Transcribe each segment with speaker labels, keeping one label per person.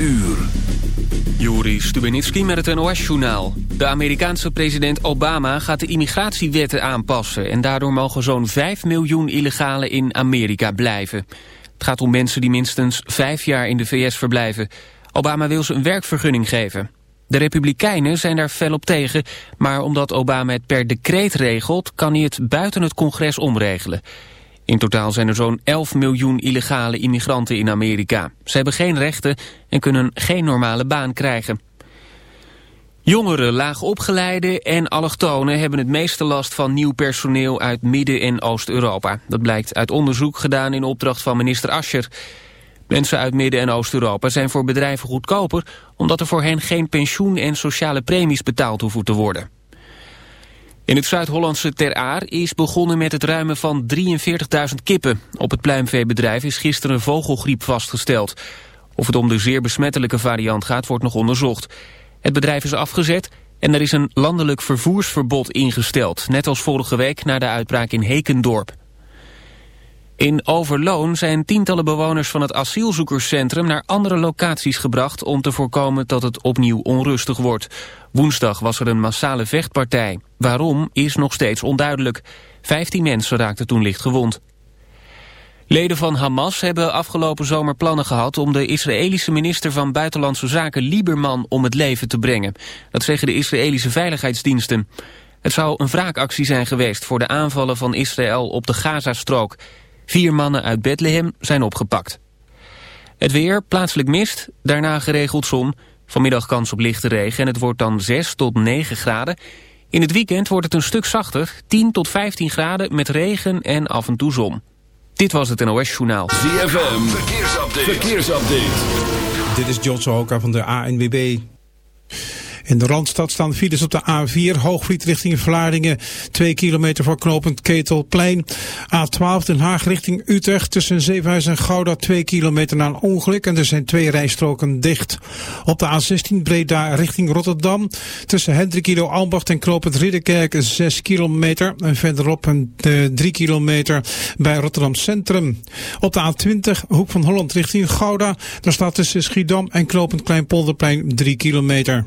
Speaker 1: uur.
Speaker 2: Juri Stubenitski met het NOS-journaal. De Amerikaanse president Obama gaat de immigratiewetten aanpassen... en daardoor mogen zo'n 5 miljoen illegalen in Amerika blijven. Het gaat om mensen die minstens vijf jaar in de VS verblijven. Obama wil ze een werkvergunning geven. De Republikeinen zijn daar fel op tegen... maar omdat Obama het per decreet regelt... kan hij het buiten het congres omregelen... In totaal zijn er zo'n 11 miljoen illegale immigranten in Amerika. Ze hebben geen rechten en kunnen geen normale baan krijgen. Jongeren, laagopgeleiden en allochtonen hebben het meeste last van nieuw personeel uit Midden- en Oost-Europa. Dat blijkt uit onderzoek gedaan in opdracht van minister Ascher. Mensen uit Midden- en Oost-Europa zijn voor bedrijven goedkoper... omdat er voor hen geen pensioen en sociale premies betaald hoeven te worden. In het Zuid-Hollandse Ter Aar is begonnen met het ruimen van 43.000 kippen. Op het pluimveebedrijf is gisteren vogelgriep vastgesteld. Of het om de zeer besmettelijke variant gaat, wordt nog onderzocht. Het bedrijf is afgezet en er is een landelijk vervoersverbod ingesteld. Net als vorige week na de uitbraak in Hekendorp. In Overloon zijn tientallen bewoners van het asielzoekerscentrum naar andere locaties gebracht om te voorkomen dat het opnieuw onrustig wordt. Woensdag was er een massale vechtpartij. Waarom is nog steeds onduidelijk. Vijftien mensen raakten toen licht gewond. Leden van Hamas hebben afgelopen zomer plannen gehad om de Israëlische minister van Buitenlandse Zaken Lieberman om het leven te brengen. Dat zeggen de Israëlische veiligheidsdiensten. Het zou een wraakactie zijn geweest voor de aanvallen van Israël op de Gazastrook. Vier mannen uit Bethlehem zijn opgepakt. Het weer, plaatselijk mist, daarna geregeld zon. Vanmiddag kans op lichte regen en het wordt dan 6 tot 9 graden. In het weekend wordt het een stuk zachter, 10 tot 15 graden met regen en af en toe zon. Dit was het NOS Journaal.
Speaker 1: ZFM, verkeersupdate. verkeersupdate.
Speaker 3: Dit is John Sohoka van de ANWB. In de Randstad staan files op de A4, Hoogvliet richting Vlaardingen, 2 kilometer voor knooppunt Ketelplein. A12 Den Haag richting Utrecht tussen Zevenhuis en Gouda, 2 kilometer na een ongeluk en er zijn twee rijstroken dicht. Op de A16 Breda richting Rotterdam, tussen Hendrikilo Albacht en knooppunt Ridderkerk, 6 kilometer. En verderop een 3 kilometer bij Rotterdam Centrum. Op de A20 Hoek van Holland richting Gouda, daar staat tussen Schiedam en knooppunt Kleinpolderplein 3 kilometer.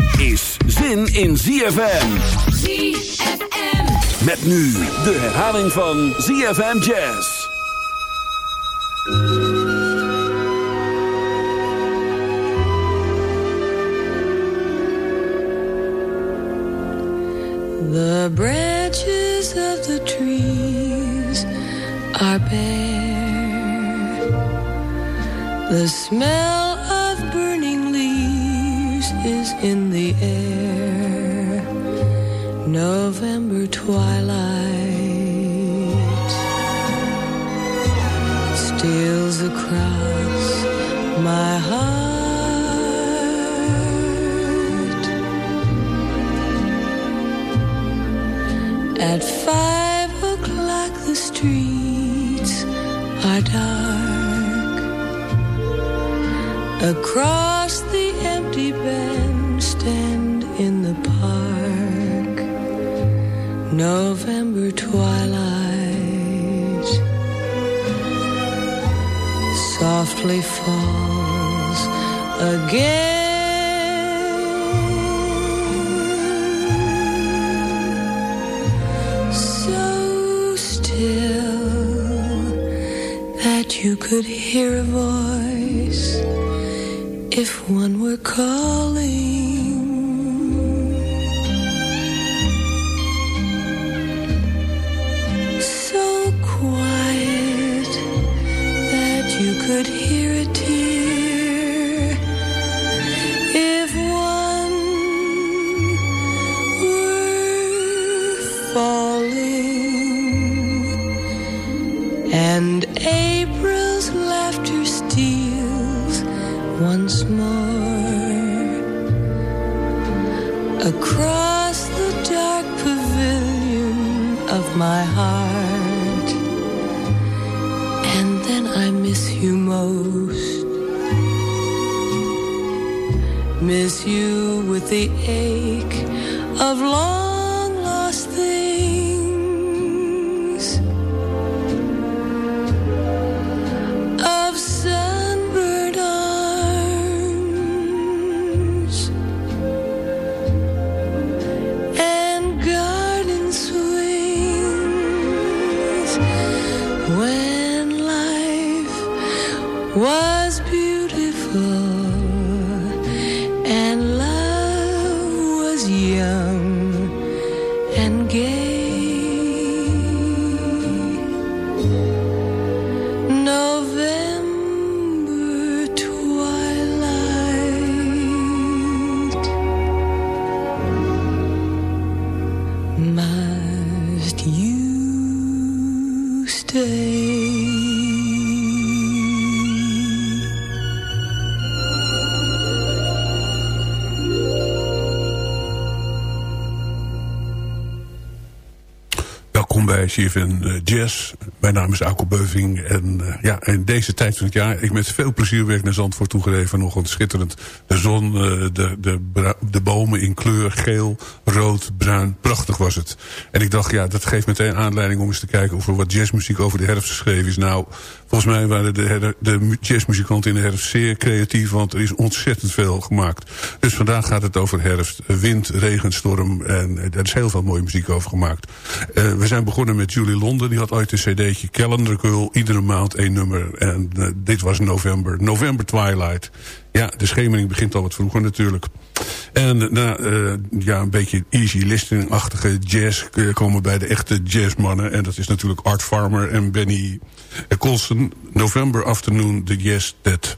Speaker 1: is zin in ZFM.
Speaker 4: ZFM.
Speaker 1: Met nu de herhaling van ZFM Jazz.
Speaker 5: The branches of the trees are bare. The smell in the air. November twilight steals across my heart. At five o'clock, the streets are dark. Across the empty bandstand in the park, November twilight softly falls again. So still that you could hear a voice if one were calling.
Speaker 6: Bij CFN eh, Jazz. Mijn naam is Auko Beuving. En eh, ja, in deze tijd van het jaar, ik met veel plezier werk naar Zandvoort toegegeven. Nog een schitterend. De zon, eh, de, de, de bomen in kleur, geel, rood, bruin. Prachtig was het. En ik dacht, ja, dat geeft meteen aanleiding om eens te kijken... of er wat jazzmuziek over de herfst geschreven is. Nou, volgens mij waren de, de mu- jazzmuzikanten in de herfst zeer creatief... want er is ontzettend veel gemaakt. Dus vandaag gaat het over herfst. Wind, regen, storm. En er is heel veel mooie muziek over gemaakt. Eh, we zijn begonnen met Julie Londen. Die had ooit een cd'tje Calendar. Iedere maand één nummer. En eh, dit was november. November Twilight. Ja, de schemering begint al wat vroeger natuurlijk. En na eh, ja, een beetje easy listening-achtige jazz... eh, komen bij de echte jazzmannen. En dat is natuurlijk Art Farmer en Benny Colson. November Afternoon, The Yes That...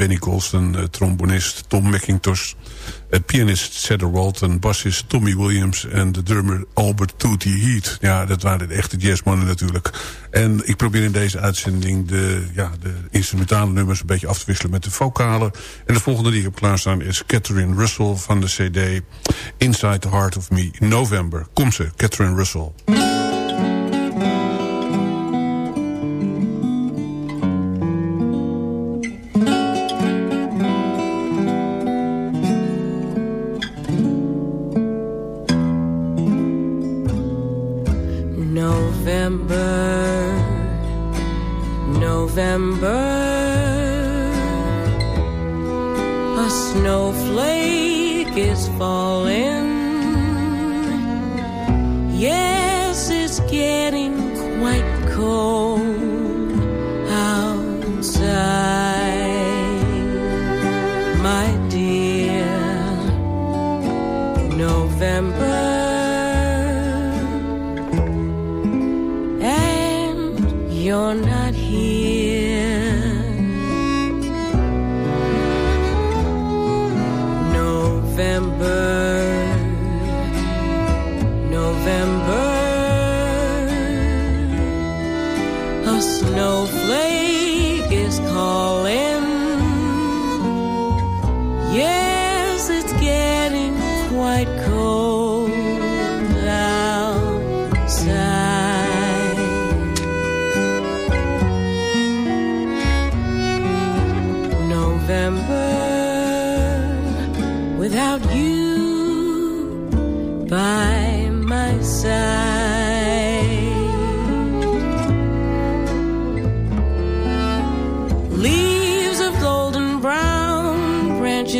Speaker 5: Benny Golston, uh, trombonist Tom McIntosh, uh, pianist Cedar Walton, bassist Tommy Williams en de drummer Albert Tootie Heat. Ja, dat waren de echte jazzmannen natuurlijk. En ik probeer in deze uitzending de, ja, de instrumentale nummers een beetje af te wisselen met de vocalen. En de volgende die ik heb klaarstaan is Catherine Russell van de cd Inside the Heart of Me, November. Kom ze, Catherine Russell.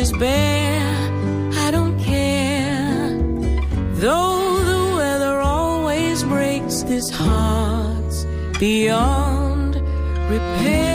Speaker 5: Despair. I don't care. Though the weather always breaks this heart's beyond repair.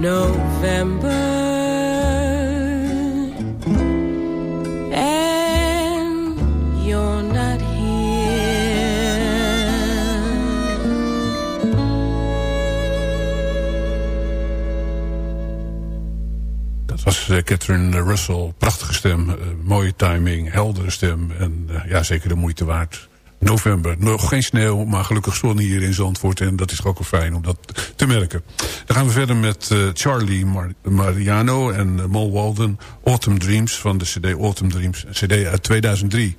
Speaker 5: November.
Speaker 6: Was eh, Catherine Russell. Prachtige stem, eh, mooie timing, heldere stem. En eh, ja, zeker de moeite waard. November, nog geen sneeuw, maar gelukkig zon hier in Zandvoort. En dat is ook wel fijn om dat te merken. Dan gaan we verder met eh, Charlie Mar- Mariano en uh, Walden. Autumn Dreams van de cd Autumn Dreams. Een cd uit 2003.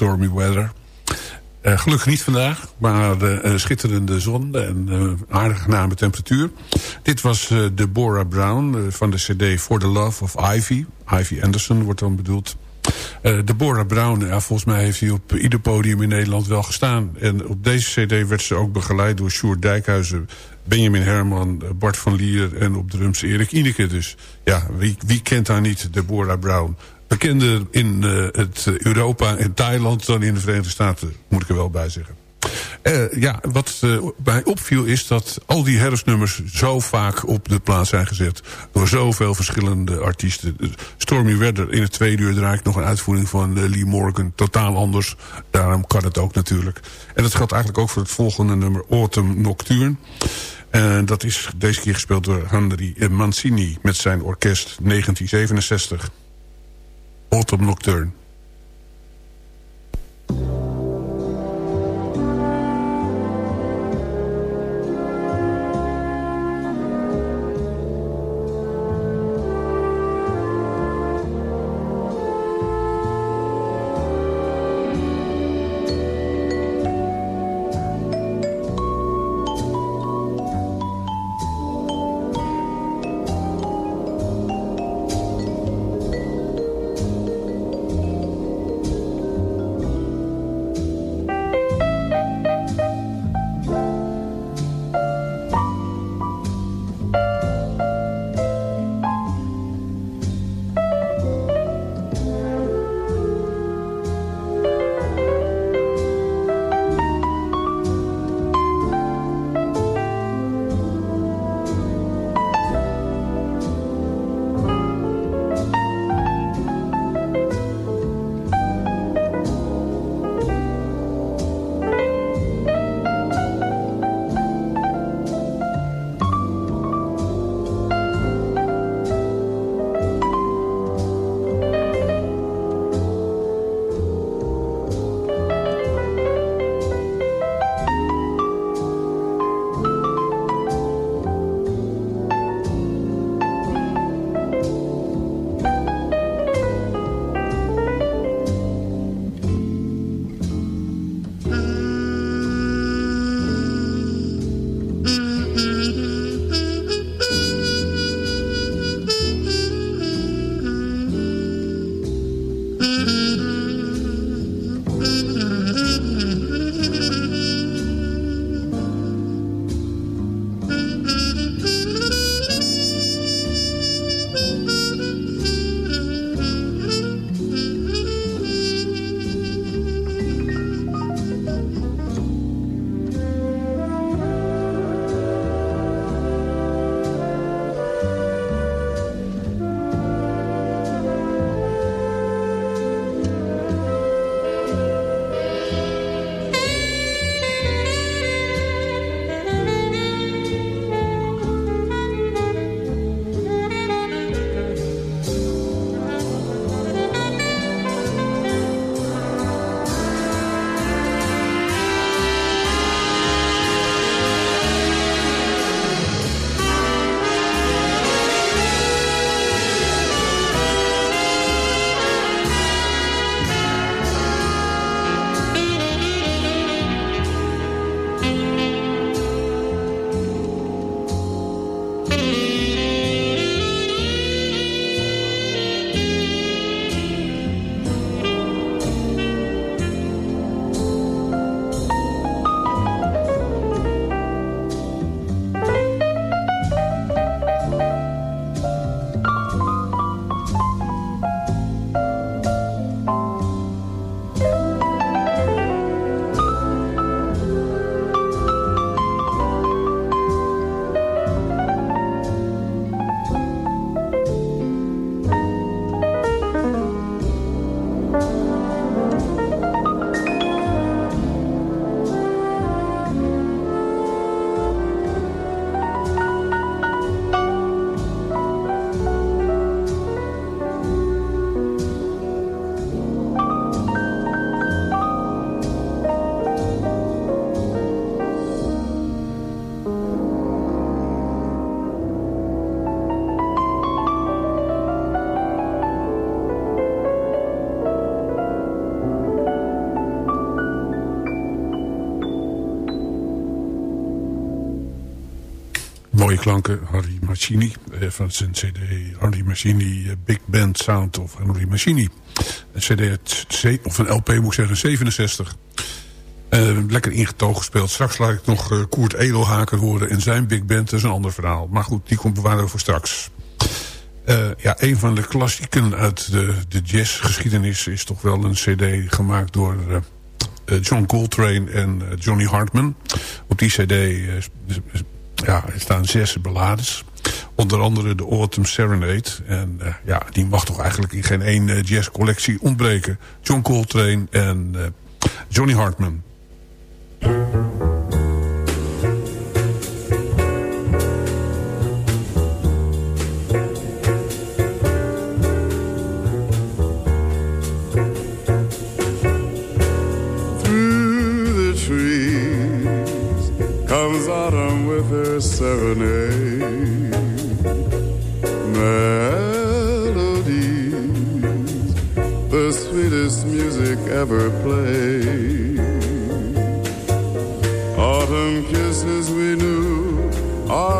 Speaker 7: Stormy weather.
Speaker 6: Eh, gelukkig niet vandaag, maar de eh, schitterende zon en eh, aardige name temperatuur. Dit was Deborah Brown van de cd For the Love of Ivy. Ivy Anderson wordt dan bedoeld. Deborah Brown, volgens mij heeft hij op ieder podium in Nederland wel gestaan. En op deze cd werd ze ook begeleid door Sjoerd Dijkhuizen... Benjamin Herman, Bart van Lier en op drums Erik Ineke. Dus ja, wie, wie kent haar niet, Deborah Brown? Bekender in eh, het Europa en Thailand dan in de Verenigde Staten, moet ik er wel bij zeggen. Eh, ja, wat eh, mij opviel is dat al die herfstnummers zo vaak op de plaats zijn gezet. Door zoveel verschillende artiesten. Stormy Weather in het tweede uur draai ik nog een uitvoering van Lee Morgan. Totaal anders. Daarom kan het ook natuurlijk. En dat geldt eigenlijk ook voor het volgende nummer Autumn Nocturne. En dat is deze keer gespeeld door Henry Mancini met zijn orkest 1967. Autumn Nocturne. Klanken. Harry Machini eh, van zijn cd Harry Machini eh, Big Band Sound of Harry Machini. Een cd of een LP moet ik zeggen, 67. Uh, lekker ingetogen gespeeld. Straks laat ik nog Koert Edelhaken horen en zijn big band. Dat is een ander verhaal. Maar goed, die komt bewaren voor straks. Ja, een van de klassieken uit de, de jazzgeschiedenis... is toch wel een cd gemaakt door John Coltrane en Johnny Hartman. Op die cd ja, er staan zes ballades. Onder andere de Autumn Serenade. En ja, die mag toch eigenlijk in geen één jazzcollectie ontbreken. John Coltrane en Johnny Hartman.
Speaker 8: Melodies, the sweetest music ever played. Autumn kisses we knew are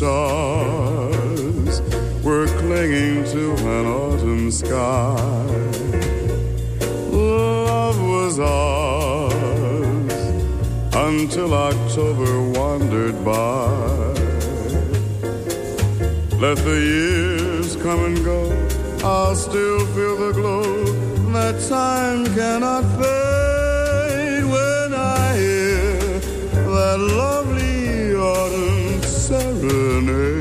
Speaker 8: stars were clinging to an autumn sky. Love was ours until October wandered by. Let the years come and go, I'll still feel the glow that time cannot fade when I hear that autumn serenade.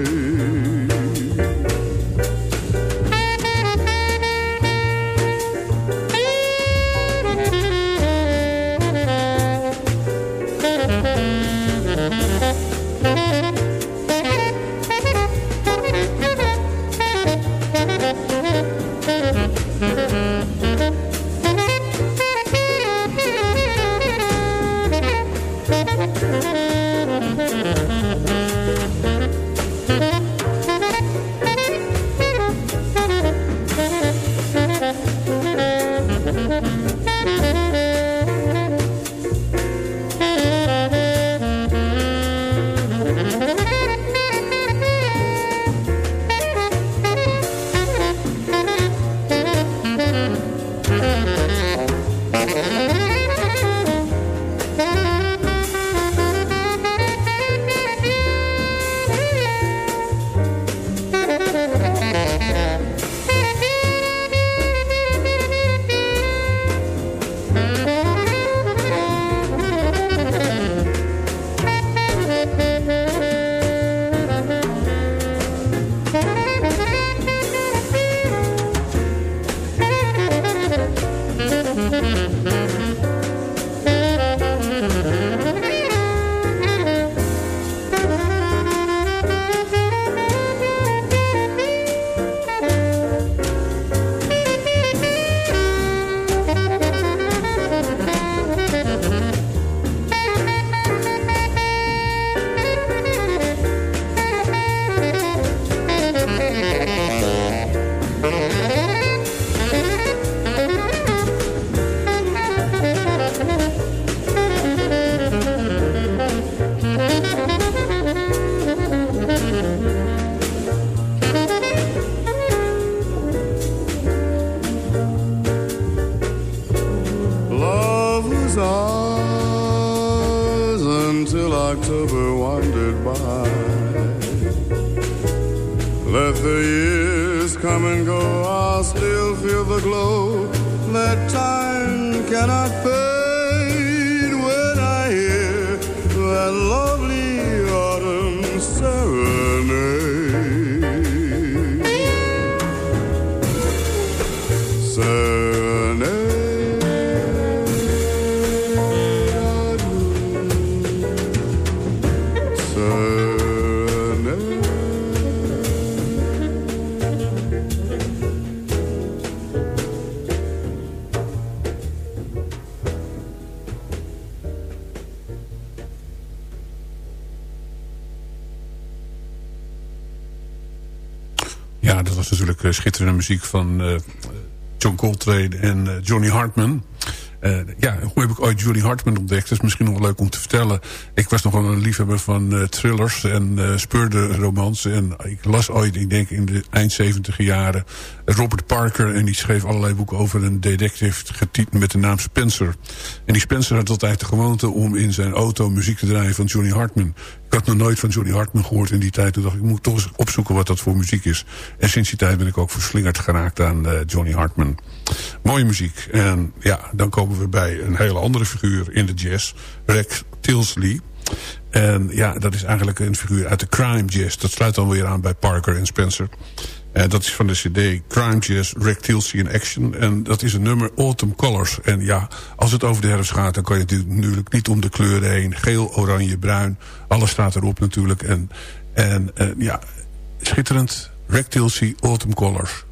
Speaker 6: Muziek van uh, John Coltrane en uh, Johnny Hartman. Uh, ja, hoe heb ik ooit Julie Hartman ontdekt? Dat is misschien nog wel leuk om te vertellen. Ik was nog wel een liefhebber van thrillers en uh, speurde romans. En ik las ooit, ik denk in de eind 70 jaren... Robert Parker en die schreef allerlei boeken over een detective... getiteld met de naam Spencer. En die Spencer had altijd de gewoonte om in zijn auto muziek te draaien van Johnny Hartman. Ik had nog nooit van Johnny Hartman gehoord in die tijd. Toen dacht ik, ik moet toch eens opzoeken wat dat voor muziek is. En sinds die tijd ben ik ook verslingerd geraakt aan Johnny Hartman. Mooie muziek. En ja, dan komen we bij een hele andere figuur in de jazz. Rex Tilsley. En ja, dat is eigenlijk een figuur uit de crime jazz. Dat sluit dan weer aan bij Parker en Spencer. En dat is van de cd Crime Jazz, Rick Tilsey in Action. En dat is een nummer Autumn Colors. En ja, als het over de herfst gaat... dan kan je natuurlijk niet om de kleuren heen. Geel, oranje, bruin. Alles staat erop natuurlijk. En, en, en ja, schitterend. Rick Autumn Colors.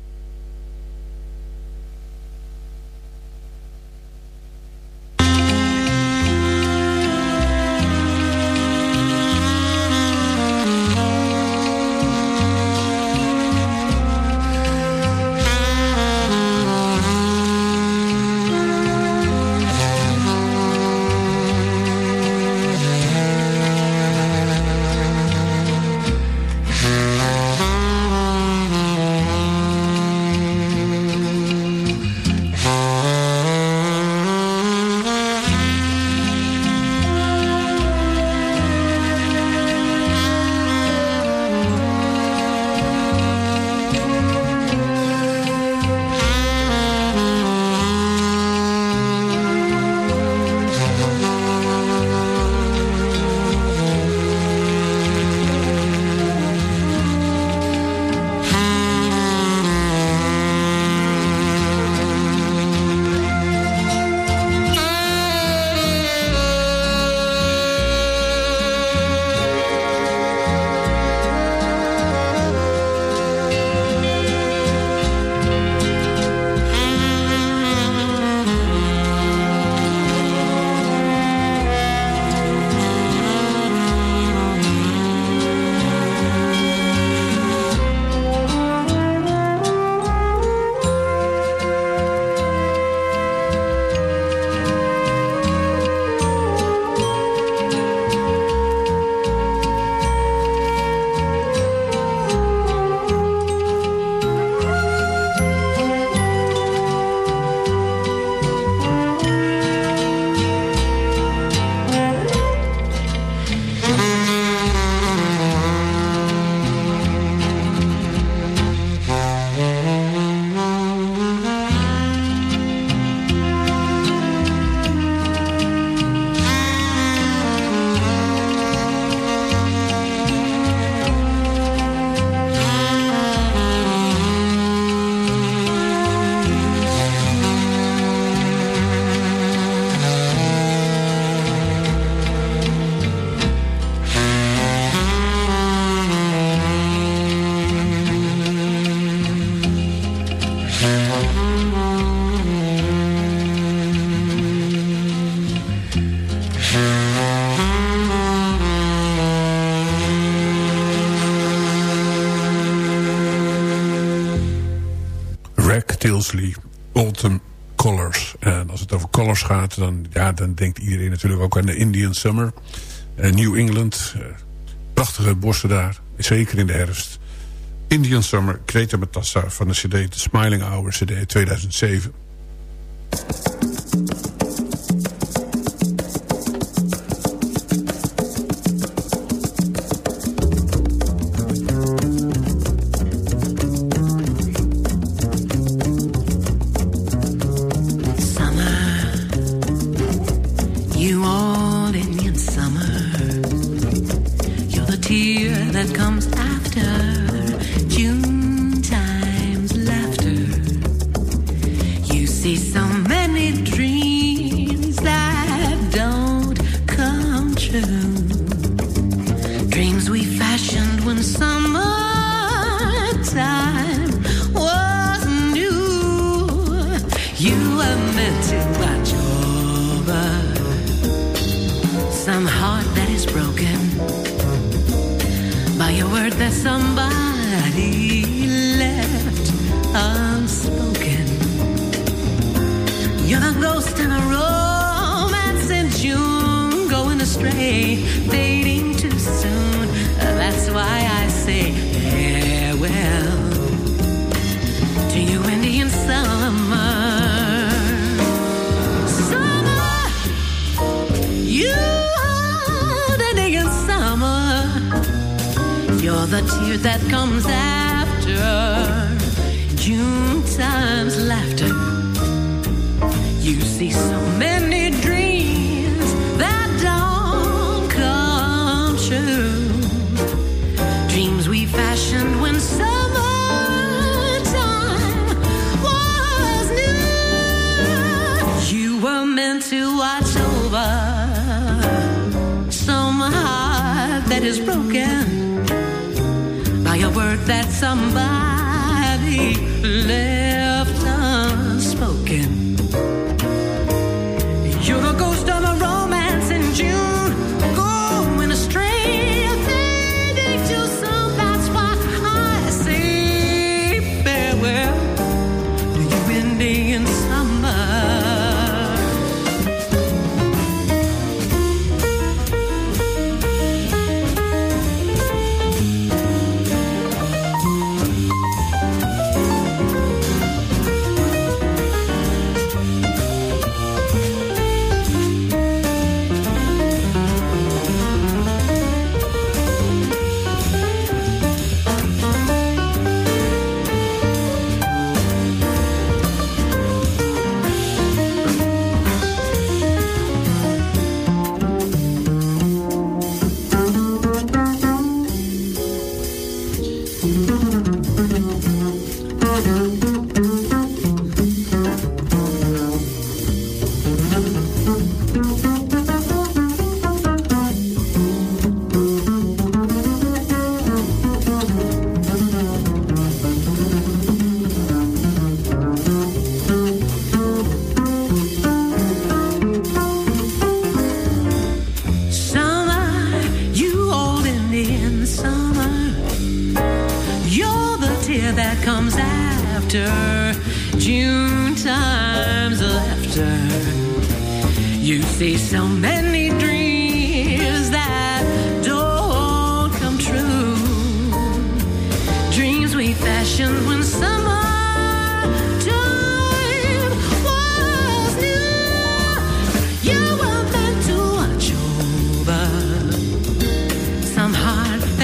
Speaker 6: Dan, ja, dan denkt iedereen natuurlijk ook aan de Indian Summer. Uh, New England, uh, prachtige bossen daar, zeker in de herfst. Indian Summer, Kreta Matassa van de cd The Smiling Hour, cd 2007.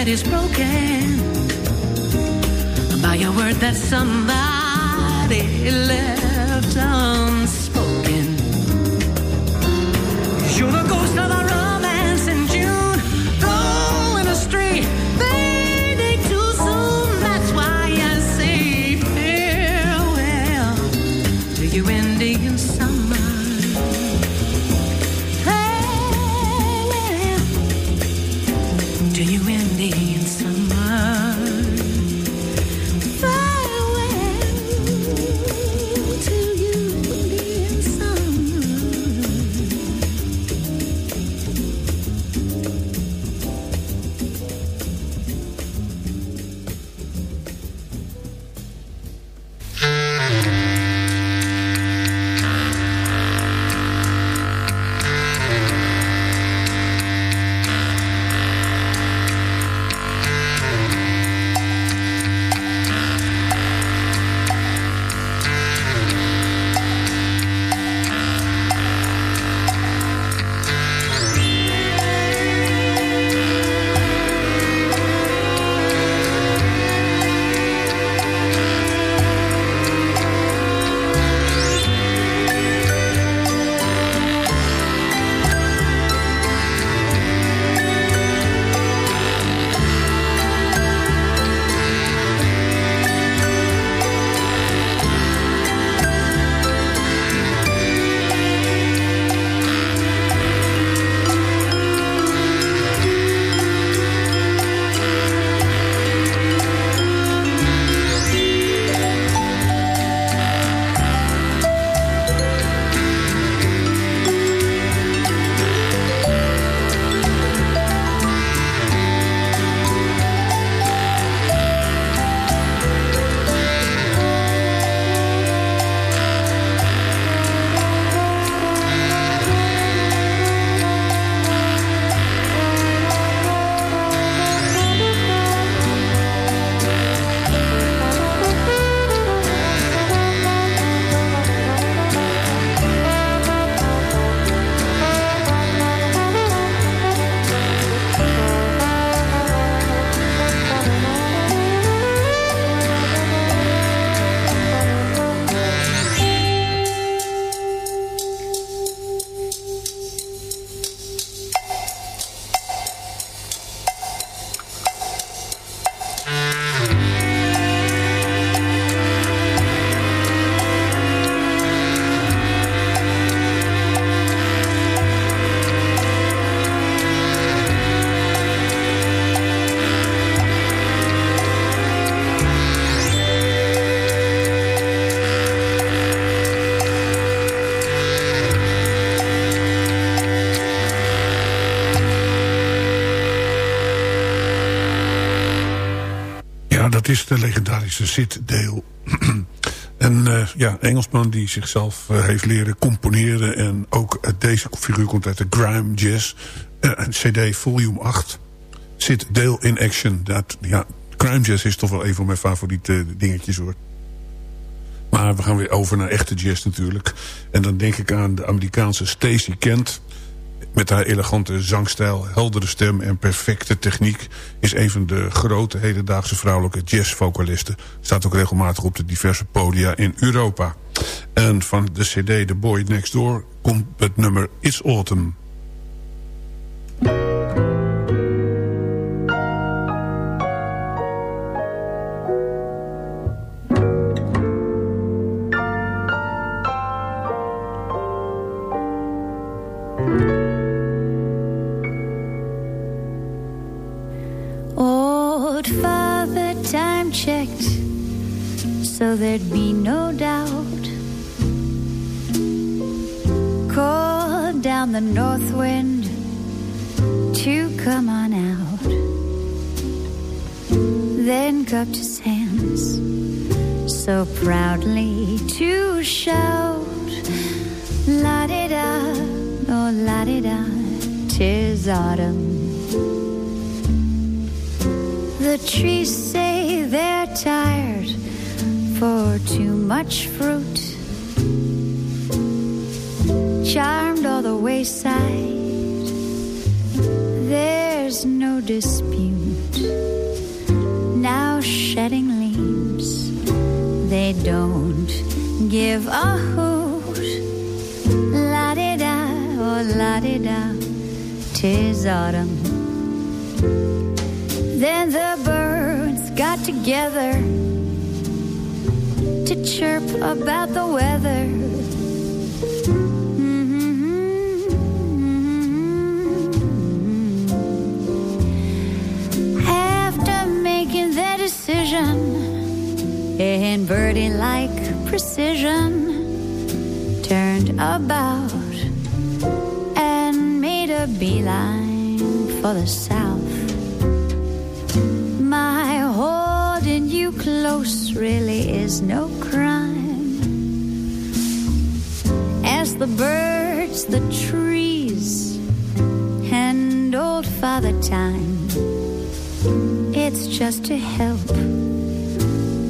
Speaker 5: that is broken by a word that somebody left unspoken.
Speaker 6: Sid Dale. een uh, ja, Engelsman die zichzelf uh, heeft leren componeren. En ook uh, deze figuur komt uit de grime jazz. cd volume 8. Sid Dale in action. Dat, ja, crime jazz is toch wel een van mijn favoriete dingetjes hoor. Maar we gaan weer over naar echte jazz natuurlijk. En dan denk ik aan de Amerikaanse Stacey Kent. Met haar elegante zangstijl, heldere stem en perfecte techniek... is een van de grote hedendaagse vrouwelijke jazzvocalisten. Staat ook regelmatig op de diverse podia in Europa. En van de cd The Boy Next Door komt het nummer It's Autumn.
Speaker 9: Turned about and made a beeline for the south. My holding you close really is no crime. As the birds, the trees, and old Father Time, it's just to help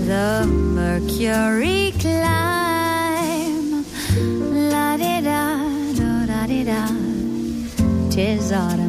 Speaker 9: the mercury climb. pesare.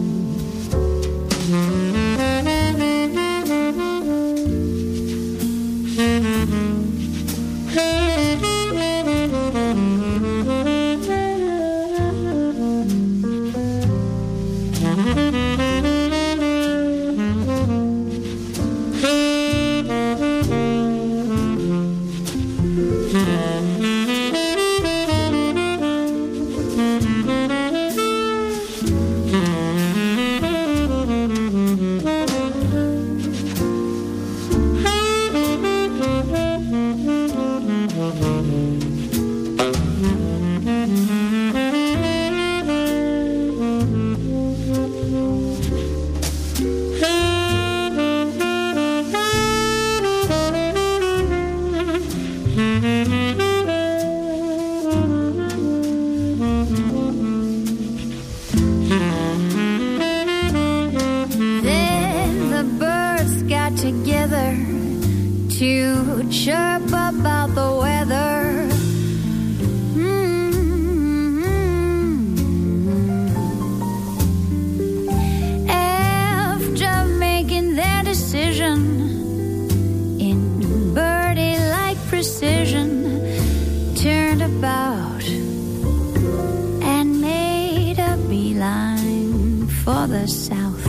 Speaker 9: The south.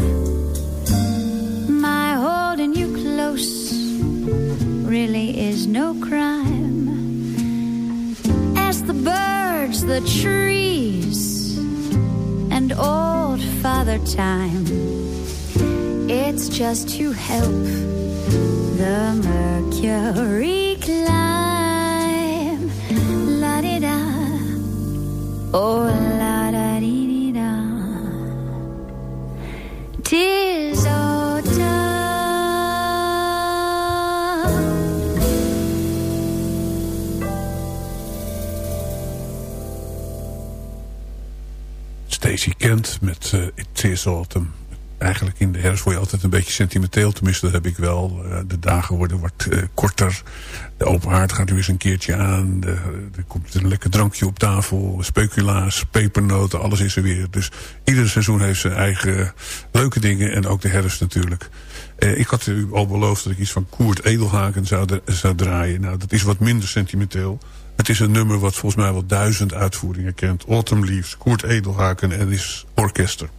Speaker 9: My holding you close really is no crime. As the birds, the trees, and old Father Time, it's just to help the mercury climb. La di da, oh
Speaker 6: Met uh, It Autumn. Eigenlijk in de herfst word je altijd een beetje sentimenteel. Tenminste, dat heb ik wel. Uh, de dagen worden wat uh, korter. De open haard gaat weer eens een keertje aan. De, er komt een lekker drankje op tafel. Speculaas, pepernoten, alles is er weer. Dus ieder seizoen heeft zijn eigen leuke dingen. En ook de herfst natuurlijk. Uh, ik had u al beloofd dat ik iets van Koert Edelhaken zou, zou draaien. Nou, dat is wat minder sentimenteel. Het is een nummer wat volgens mij wel duizend uitvoeringen kent. Autumn Leaves, Koert Edelhaken en is orkester.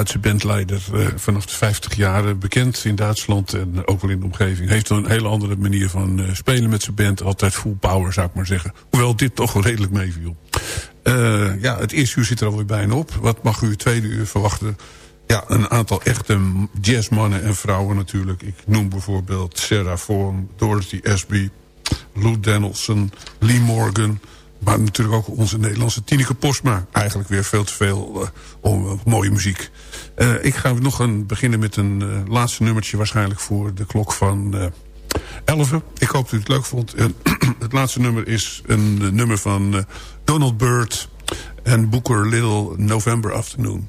Speaker 6: Duitse bandleider uh, vanaf de 50 jaar bekend in Duitsland en ook wel in de omgeving. Heeft een hele andere manier van uh, spelen met zijn band. Altijd full power zou ik maar zeggen. Hoewel dit toch wel redelijk meeviel. Uh, ja, het eerste uur zit er alweer bijna op. Wat mag u het tweede uur verwachten? Ja, een aantal echte jazzmannen en vrouwen natuurlijk. Ik noem bijvoorbeeld Sarah Vaughan, Dorothy Ashby, Lou Danielson, Lee Morgan... Maar natuurlijk ook onze Nederlandse Tineke Postma. Eigenlijk weer veel te veel uh, om, uh, mooie muziek. Uh, ik ga nog een, beginnen met een laatste nummertje... waarschijnlijk voor de klok van 11. Ik hoop dat u het leuk vond. het laatste nummer is een nummer van Donald Byrd... en Booker Little November Afternoon.